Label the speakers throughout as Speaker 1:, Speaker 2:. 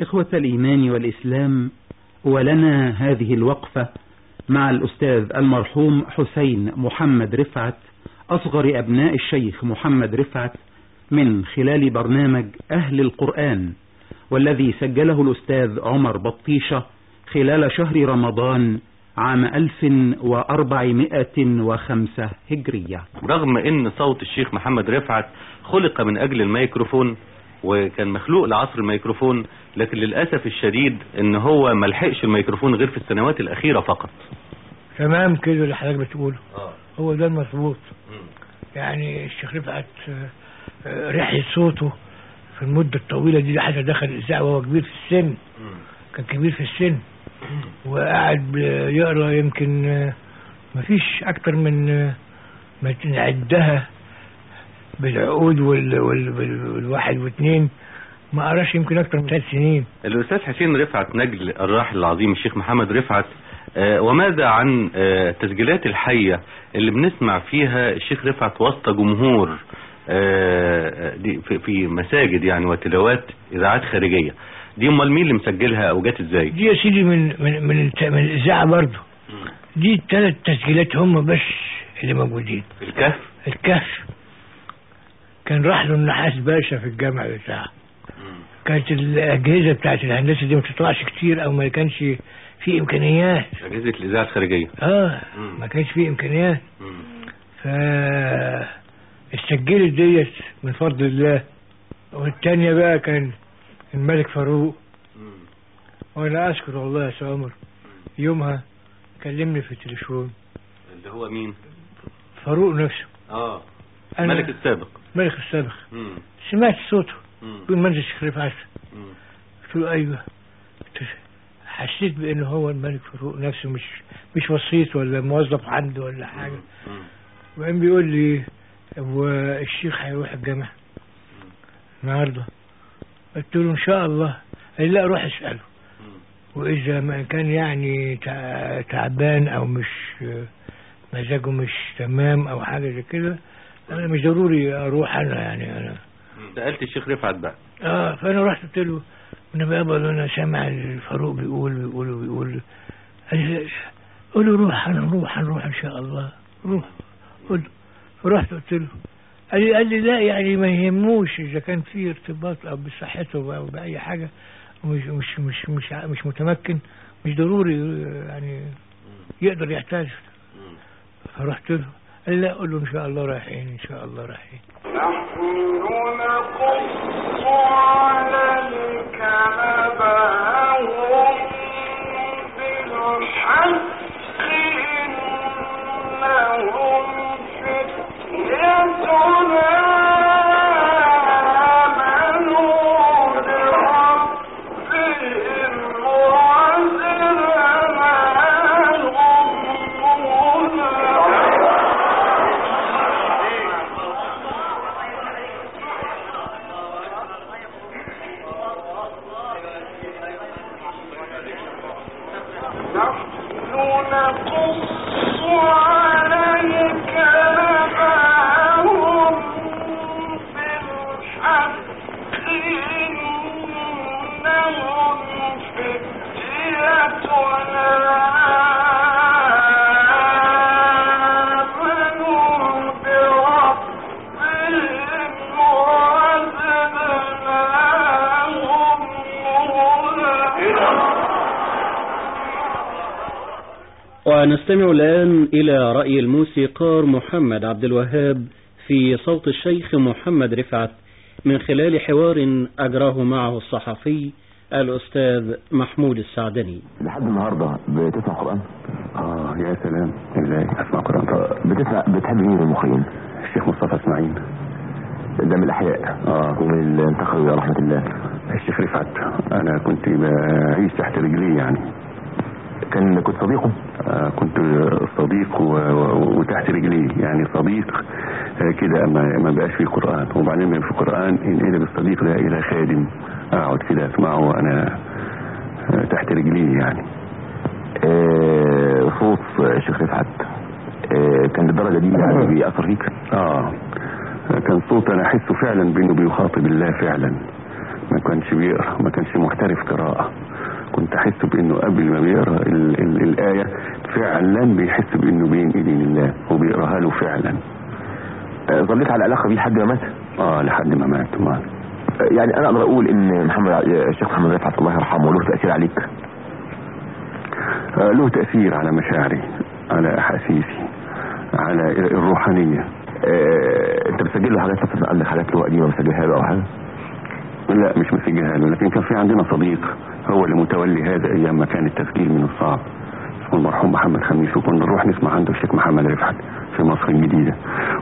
Speaker 1: إخوة الإيمان والإسلام ولنا هذه الوقفة مع الأستاذ المرحوم حسين محمد رفعت أصغر أبناء الشيخ محمد رفعت من خلال برنامج أهل القرآن والذي سجله الأستاذ عمر بطيشة خلال شهر رمضان عام 1405 هجرية.
Speaker 2: رغم إن صوت الشيخ محمد رفعت خلق من أجل الميكروفون وكان مخلوق لعصر الميكروفون لكن للأسف الشديد إن هو ملحقش الميكروفون غير في السنوات الأخيرة فقط.
Speaker 3: تمام كده اللي حضرتك بتقوله. هو ده المظبوط. يعني الشيخ رفعت آه، آه، ريحة صوته في المدة الطويلة دي حتى دخل الإذاعة وهو كبير في السن. كان كبير في السن. وقاعد يقرأ يمكن آه، مفيش أكتر من آه، ما نعدها بالعقود وال- وال- واثنين. ما قراش يمكن أكتر من ثلاث سنين.
Speaker 2: الأستاذ حسين رفعت نجل الراحل العظيم الشيخ محمد رفعت آه، وماذا عن آه، التسجيلات الحية اللي بنسمع فيها الشيخ رفعت وسط جمهور آه، في- مساجد يعني وتلاوات إذاعات خارجية؟ دي أمال مين اللي مسجلها أو جت إزاي؟
Speaker 3: دي يا سيدي من من من, من الإذاعة برضه. دي الثلاث تسجيلات هم بس اللي موجودين.
Speaker 2: الكهف؟
Speaker 3: الكهف. كان راح له النحاس باشا في الجامع بتاعه. كانت الأجهزة بتاعت الهندسة دي ما تطلعش كتير أو ما كانش في إمكانيات.
Speaker 2: اجهزة الاذاعة الخارجية.
Speaker 3: آه
Speaker 2: مم.
Speaker 3: ما كانش في إمكانيات. ف السجلت ديت من فضل الله. والتانية بقى كان الملك فاروق. وأنا أشكر والله يا سامر يومها كلمني في التليفون.
Speaker 2: اللي هو مين؟
Speaker 3: فاروق نفسه. آه.
Speaker 2: الملك السابق.
Speaker 3: الملك السابق.
Speaker 2: مم.
Speaker 3: سمعت صوته.
Speaker 2: مم.
Speaker 3: يقول منزل الشيخ رفعت
Speaker 2: مم.
Speaker 3: قلت له أيوه. حسيت بأنه هو الملك فاروق نفسه مش مش وسيط ولا موظف عنده ولا
Speaker 2: حاجة.
Speaker 3: وبعدين بيقول لي هو الشيخ هيروح الجامع النهارده. قلت له إن شاء الله. قال لا روح اسأله. وإذا ما كان يعني تع- تعبان أو مش مزاجه مش تمام أو حاجة زي كده أنا مش ضروري أروح أنا يعني أنا.
Speaker 2: سألت الشيخ رفعت بقى.
Speaker 3: آه فأنا رحت قلت له أنا بابا أنا سامع الفاروق بيقول بيقول بيقول. قول له روح هنروح هنروح إن شاء الله. روح. قول له. فرحت قلت له. قال لي قال لي لا يعني ما يهموش إذا كان في ارتباط أو بصحته أو بأي حاجة مش مش مش مش مش متمكن مش ضروري يعني يقدر يحتاج. فرحت له. لا قول له إن شاء الله رايحين إن شاء الله رايحين.
Speaker 4: الموسيقار محمد عبد الوهاب في صوت الشيخ محمد رفعت من خلال حوار أجراه معه الصحفي الأستاذ محمود السعدني.
Speaker 5: لحد النهارده بتسمع قرآن؟
Speaker 6: آه يا سلام. إزاي؟ أسمع قرآن.
Speaker 5: بتسمع بتحب مين المخرجين
Speaker 6: الشيخ مصطفى إسماعيل.
Speaker 5: ده من الأحياء.
Speaker 6: آه.
Speaker 5: ومن اللي انتقلوا إلى رحمة الله.
Speaker 6: الشيخ رفعت. أنا كنت بعيش تحت رجليه يعني.
Speaker 5: كان كنت صديقه؟
Speaker 6: آه كنت صديق. وتحت رجليه يعني صديق آه كده ما ما بقاش فيه قرآن. وبعدين ما في قران ينقلب الصديق ده إلى خادم. أقعد كده أسمعه وأنا آه تحت رجليه يعني.
Speaker 5: صوت الشيخ رفعت كان للدرجة دي يعني بيأثر فيك؟
Speaker 6: آه. كان صوت أنا احسه فعلا بإنه بيخاطب الله فعلا. ما كانش بيقرأ ما كانش محترف قراءة. كنت أحس بإنه قبل ما بيقرأ ال ال الآية فعلا بيحس بإنه بين ايدين الله وبيقراها له فعلا.
Speaker 5: آه، ظليت على علاقة بيه لحد ما مات؟
Speaker 6: آه لحد ما مات ما.
Speaker 5: يعني أنا أقدر أقول إن محمد الشيخ محمد رفعت الله يرحمه له تأثير عليك؟
Speaker 6: آه له تأثير على مشاعري على أحاسيسي على الروحانية.
Speaker 5: آه، أنت بتسجل له حاجات؟ مثلا عندك حاجات له قديمة مسجلها له أو حاجة؟
Speaker 6: لا مش مسجلها له لكن كان في عندنا صديق هو اللي متولي هذا أيام ما كان التسجيل من الصعب. اسمه المرحوم محمد خميس وكنا نروح نسمع عنده الشيخ محمد رفعت في مصر الجديدة.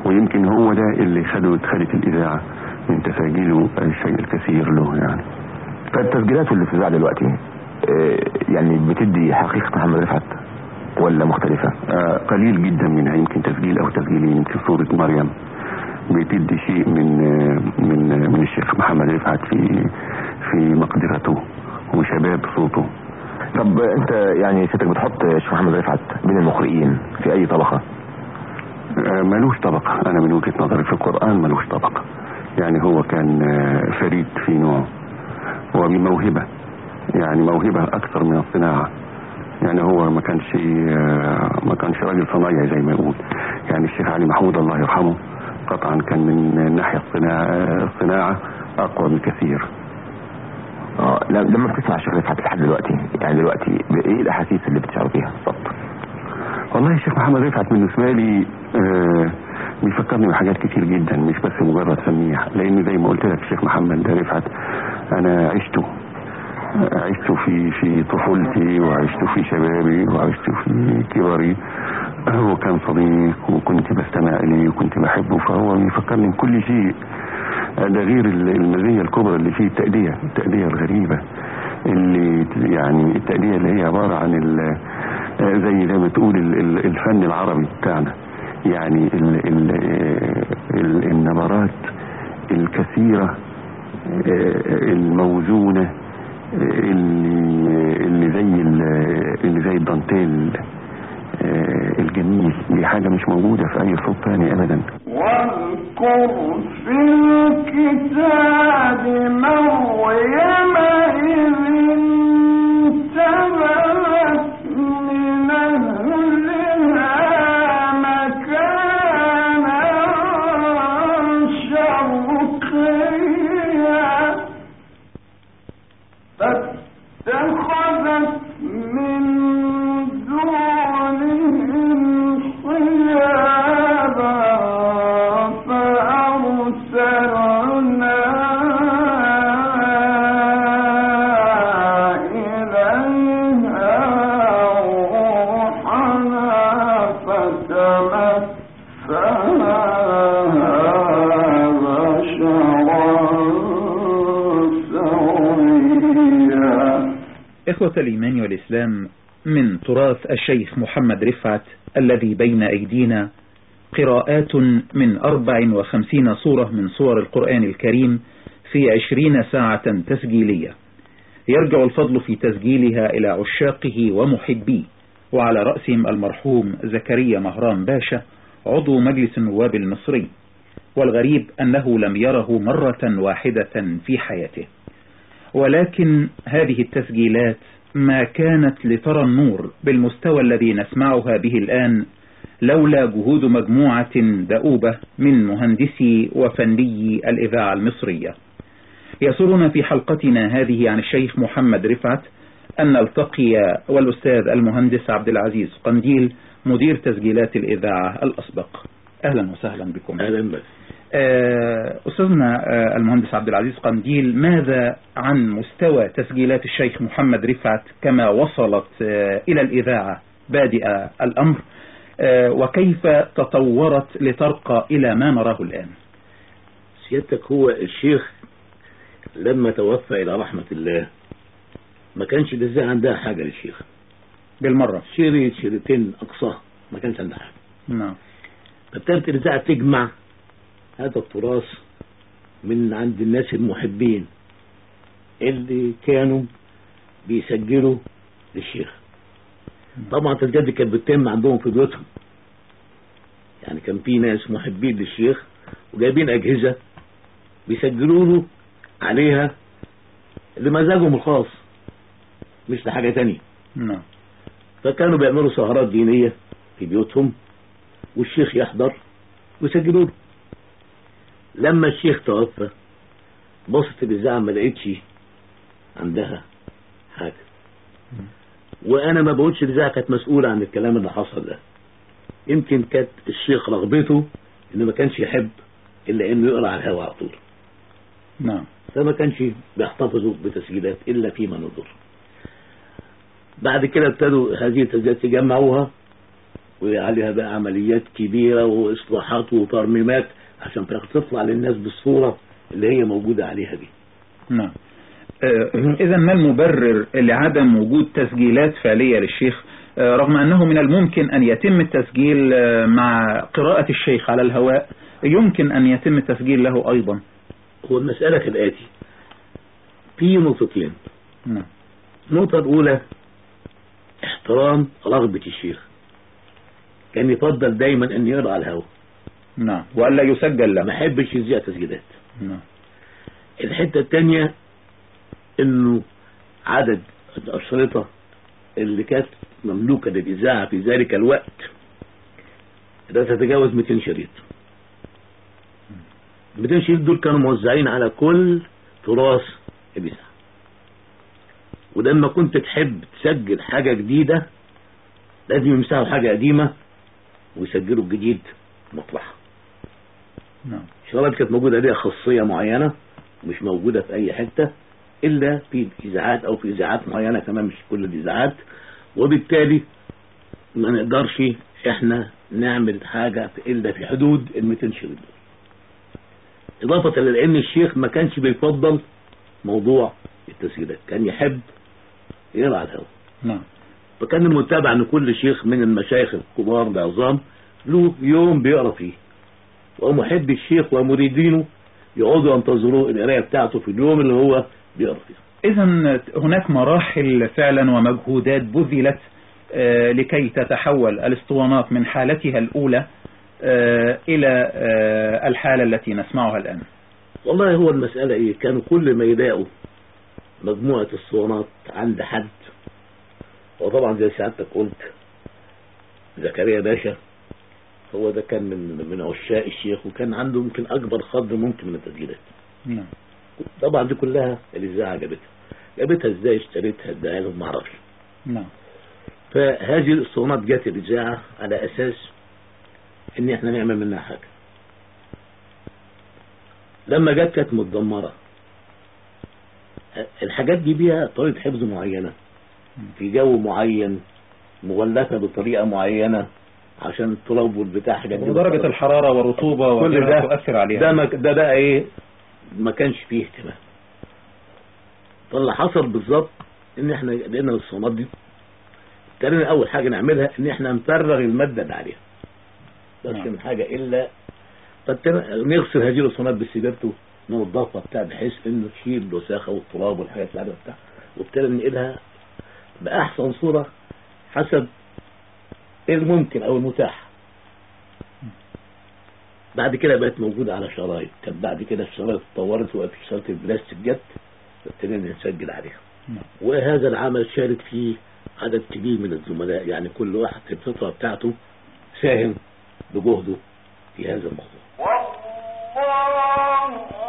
Speaker 6: ويمكن هو ده اللي خده خدت الإذاعة من تساجيله الشيء الكثير له يعني.
Speaker 5: فالتسجيلات اللي في الإذاعة دلوقتي آه، يعني بتدي حقيقة محمد رفعت ولا مختلفة؟
Speaker 6: آه، قليل جدا منها يمكن تسجيل أو تسجيلين يمكن صورة مريم. بتدي شيء من من من الشيخ محمد رفعت في في مقدرته وشباب صوته.
Speaker 5: طب انت يعني ستك بتحط الشيخ محمد رفعت بين المقرئين في أي طبقة؟
Speaker 6: آه، ملوش طبقة. أنا من وجهة نظري في القرآن ملوش طبقة. يعني هو كان آه، فريد في نوعه. وبموهبة يعني موهبة أكثر من الصناعة. يعني هو ما كانش آه، ما كانش راجل صنايعي زي ما يقول. يعني الشيخ علي محمود الله يرحمه قطعا كان من الناحية الصناعة, الصناعة أقوى بكثير.
Speaker 5: آه لما بتسمع الشيخ رفعت لحد دلوقتي. يعني دلوقتي إيه الأحاسيس اللي بتشعر بيها بالظبط
Speaker 6: والله الشيخ محمد رفعت بالنسبة لي آه بيفكرني بحاجات كتير جدا مش بس مجرد سميع لأن زي ما قلت لك الشيخ محمد رفعت أنا عشته. عشته في في طفولتي وعشته في شبابي وعشته في كبري هو كان صديق وكنت بستمع إليه وكنت بحبه فهو بيفكرني بكل شيء. ده غير ال- المزية الكبرى اللي فيه التأدية التأدية الغريبة اللي يعني التأدية اللي هي عبارة عن زي ما تقول ال- ال- الفن العربي بتاعنا. يعني ال ال ال النبرات الكثيرة آه، الموزونة اللي اللي زي ال- اللي زي الدانتيل آه، الجميل. دي حاجة مش موجودة في أي صوت تاني أبدا.
Speaker 7: واذكر في الكتاب مريم إذ
Speaker 1: الإيمان والإسلام من تراث الشيخ محمد رفعت الذي بين أيدينا قراءات من 54 صورة من صور القرآن الكريم في 20 ساعة تسجيلية. يرجع الفضل في تسجيلها إلى عشاقه ومحبيه وعلى رأسهم المرحوم زكريا مهران باشا عضو مجلس النواب المصري. والغريب أنه لم يره مرة واحدة في حياته. ولكن هذه التسجيلات ما كانت لترى النور بالمستوى الذي نسمعها به الآن لولا جهود مجموعة دؤوبة من مهندسي وفني الإذاعة المصرية. يسرنا في حلقتنا هذه عن الشيخ محمد رفعت أن نلتقي والأستاذ المهندس عبد العزيز قنديل مدير تسجيلات الإذاعة الأسبق. أهلا وسهلا بكم.
Speaker 8: أهلا بك.
Speaker 1: أستاذنا آه، المهندس عبد العزيز قنديل ماذا عن مستوى تسجيلات الشيخ محمد رفعت كما وصلت آه، إلى الإذاعة بادئ الأمر؟ آه، وكيف تطورت لترقى إلى ما نراه الآن؟
Speaker 8: سيادتك هو الشيخ لما توفى إلى رحمة الله ما كانش الإذاعة عندها حاجة للشيخ.
Speaker 1: بالمرة.
Speaker 8: شريط شريطين اقصاه ما كانش عندها حاجة.
Speaker 1: نعم.
Speaker 8: فابتدت الإذاعة تجمع هذا التراث من عند الناس المحبين اللي كانوا بيسجلوا للشيخ. طبعا التسجيلات دي كانت بتتم عندهم في بيوتهم. يعني كان في ناس محبين للشيخ وجايبين أجهزة بيسجلوا له عليها لمزاجهم الخاص مش لحاجة تانية.
Speaker 1: نعم.
Speaker 8: فكانوا بيعملوا سهرات دينية في بيوتهم والشيخ يحضر ويسجلوا له. لما الشيخ توفى بصت الإذاعة ما لقيتش عندها حاجة. وأنا ما بقولش الإذاعة كانت مسؤولة عن الكلام اللي حصل ده. يمكن كانت الشيخ رغبته إنه ما كانش يحب إلا إنه يقرأ على الهواء على طول.
Speaker 1: نعم.
Speaker 8: فما كانش بيحتفظوا بتسجيلات إلا فيما نظر. بعد كده ابتدوا هذه التسجيلات يجمعوها. وعليها بقى عمليات كبيرة وإصلاحات وترميمات عشان تطلع للناس بالصورة اللي هي موجودة عليها دي.
Speaker 1: نعم. إذا ما المبرر لعدم وجود تسجيلات فعلية للشيخ؟ آه، رغم أنه من الممكن أن يتم التسجيل آه، مع قراءة الشيخ على الهواء يمكن أن يتم التسجيل له أيضا.
Speaker 8: هو المسألة كالآتي. في نقطتين.
Speaker 1: نعم.
Speaker 8: النقطة الأولى احترام رغبة الشيخ. كان يفضل دايما أن يقرأ على الهواء
Speaker 1: نعم. وألا يسجل له.
Speaker 8: ما يحبش يذيع تسجيلات.
Speaker 1: نعم.
Speaker 8: الحتة الثانية إنه عدد الأشرطة اللي كانت مملوكة للإذاعة في ذلك الوقت لا تتجاوز 200 شريط. 200 شريط دول كانوا موزعين على كل تراث الإذاعة. ولما كنت تحب تسجل حاجة جديدة لازم يمسحوا حاجة قديمة ويسجلوا الجديد مطلعها
Speaker 1: نعم.
Speaker 8: الشرايط كانت موجودة ليها خاصية معينة مش موجودة في أي حتة إلا في إذاعات أو في إذاعات معينة كمان مش كل الإذاعات وبالتالي ما نقدرش إحنا نعمل حاجة في- إلا في حدود ال 200 شريط. إضافة لأن الشيخ ما كانش بيفضل موضوع التسجيلات كان يحب يقرأ على الهواء.
Speaker 1: نعم.
Speaker 8: فكان المتابع ان كل شيخ من المشايخ الكبار العظام له يوم بيقرأ فيه. ومحب الشيخ ومريدينه يقعدوا ينتظروا القراية بتاعته في اليوم اللي هو بيقرأ فيه.
Speaker 1: إذا هناك مراحل فعلا ومجهودات بذلت آه، لكي تتحول الاسطوانات من حالتها الأولى آه، إلى آه، الحالة التي نسمعها الآن.
Speaker 8: والله هو المسألة إيه؟ كانوا كل ما يلاقوا مجموعة الصوانات عند حد وطبعا زي سعادتك قلت زكريا باشا هو ده كان من من عشاق الشيخ وكان عنده يمكن أكبر خض ممكن من التسجيلات.
Speaker 1: نعم.
Speaker 8: طبعا دي كلها الاذاعه جابتها. جابتها إزاي؟ اشتريتها اداها لهم ما أعرفش.
Speaker 1: نعم.
Speaker 8: فهذه الاسطوانات جت الاذاعه على أساس إن إحنا نعمل منها حاجة. لما جت كانت متدمرة. الحاجات دي بيها طريقة حفظ معينة. في جو معين مغلفة بطريقة معينة عشان التراب والبتاع حاجات
Speaker 1: ودرجة الحرارة والرطوبة
Speaker 8: كل ده
Speaker 1: تؤثر عليها.
Speaker 8: ده ما ده بقى إيه؟ ما كانش فيه اهتمام. فاللي حصل بالظبط إن إحنا لقينا الصومات دي. ابتدينا أول حاجة نعملها إن إحنا نفرغ المادة اللي عليها. بس
Speaker 1: نعم.
Speaker 8: من حاجة إلا نغسل هذه الصومات بالسيجارته ننضفها بتاع بحيث إنه تشيل الوساخة والتراب والحاجات اللي عليها بتاع. وابتدينا ننقلها بأحسن صورة حسب الممكن أو المتاح. بعد كده بقت موجودة على شرايط. كان بعد كده الشرايط اتطورت في شرايط البلاستيك جت ابتدينا نسجل عليها.
Speaker 1: نعم.
Speaker 8: وهذا العمل شارك فيه عدد كبير من الزملاء. يعني كل واحد في الفترة بتاعته ساهم بجهده في هذا الموضوع.
Speaker 7: والله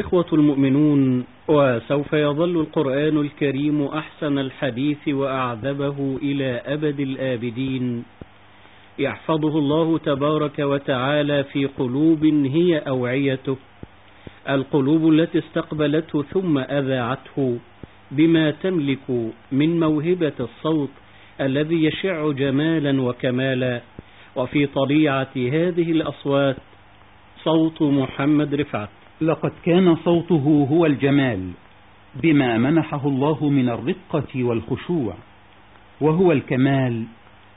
Speaker 4: الإخوة المؤمنون وسوف يظل القرآن الكريم أحسن الحديث وأعذبه إلى أبد الآبدين. يحفظه الله تبارك وتعالى في قلوب هي أوعيته. القلوب التي استقبلته ثم أذاعته بما تملك من موهبة الصوت الذي يشع جمالا وكمالا. وفي طبيعة هذه الأصوات صوت محمد رفعت.
Speaker 1: لقد كان صوته هو الجمال بما منحه الله من الرقة والخشوع وهو الكمال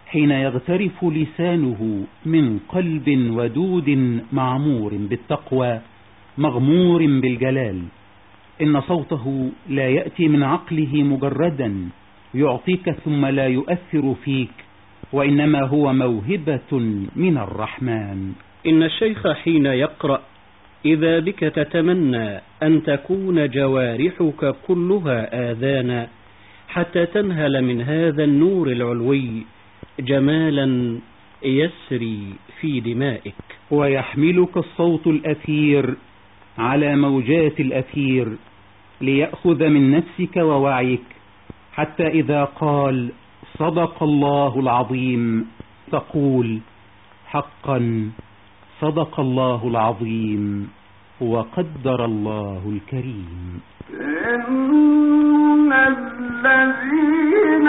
Speaker 1: حين يغترف لسانه من قلب ودود معمور بالتقوى مغمور بالجلال. إن صوته لا يأتي من عقله مجردا يعطيك ثم لا يؤثر فيك وإنما هو موهبة من الرحمن.
Speaker 4: إن الشيخ حين يقرأ إذا بك تتمنى أن تكون جوارحك كلها آذانا حتى تنهل من هذا النور العلوي جمالا يسري في دمائك.
Speaker 1: ويحملك الصوت الأثير على موجات الأثير ليأخذ من نفسك ووعيك حتى إذا قال صدق الله العظيم تقول حقا صدق الله العظيم وقدر الله الكريم.
Speaker 7: إن الذين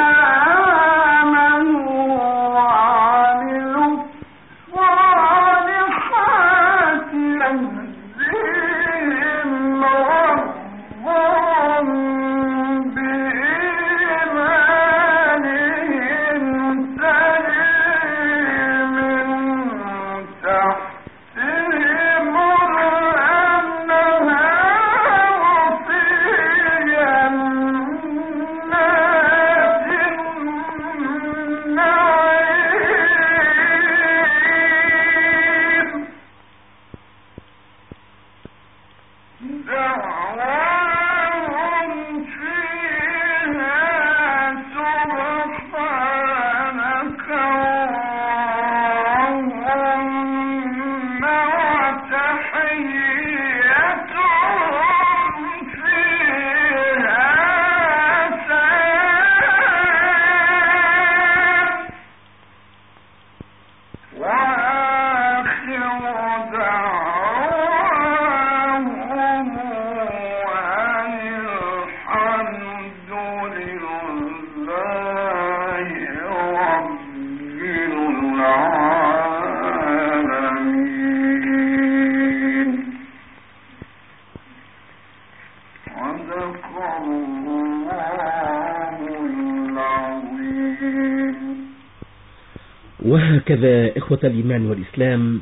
Speaker 9: وهكذا إخوة الإيمان والإسلام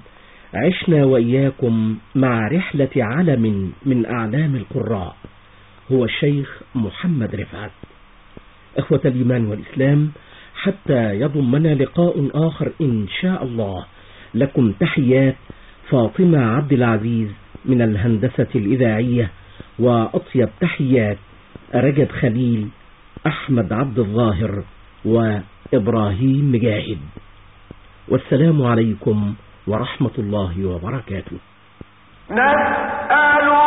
Speaker 9: عشنا وإياكم مع رحلة علم من أعلام القراء هو الشيخ محمد رفعت. إخوة الإيمان والإسلام حتى يضمنا لقاء آخر إن شاء الله. لكم تحيات فاطمة عبد العزيز من الهندسة الإذاعية وأطيب تحيات رجب خليل أحمد عبد الظاهر وإبراهيم مجاهد. والسلام عليكم ورحمة الله وبركاته.
Speaker 7: نسألك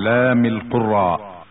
Speaker 10: أعلام القراء.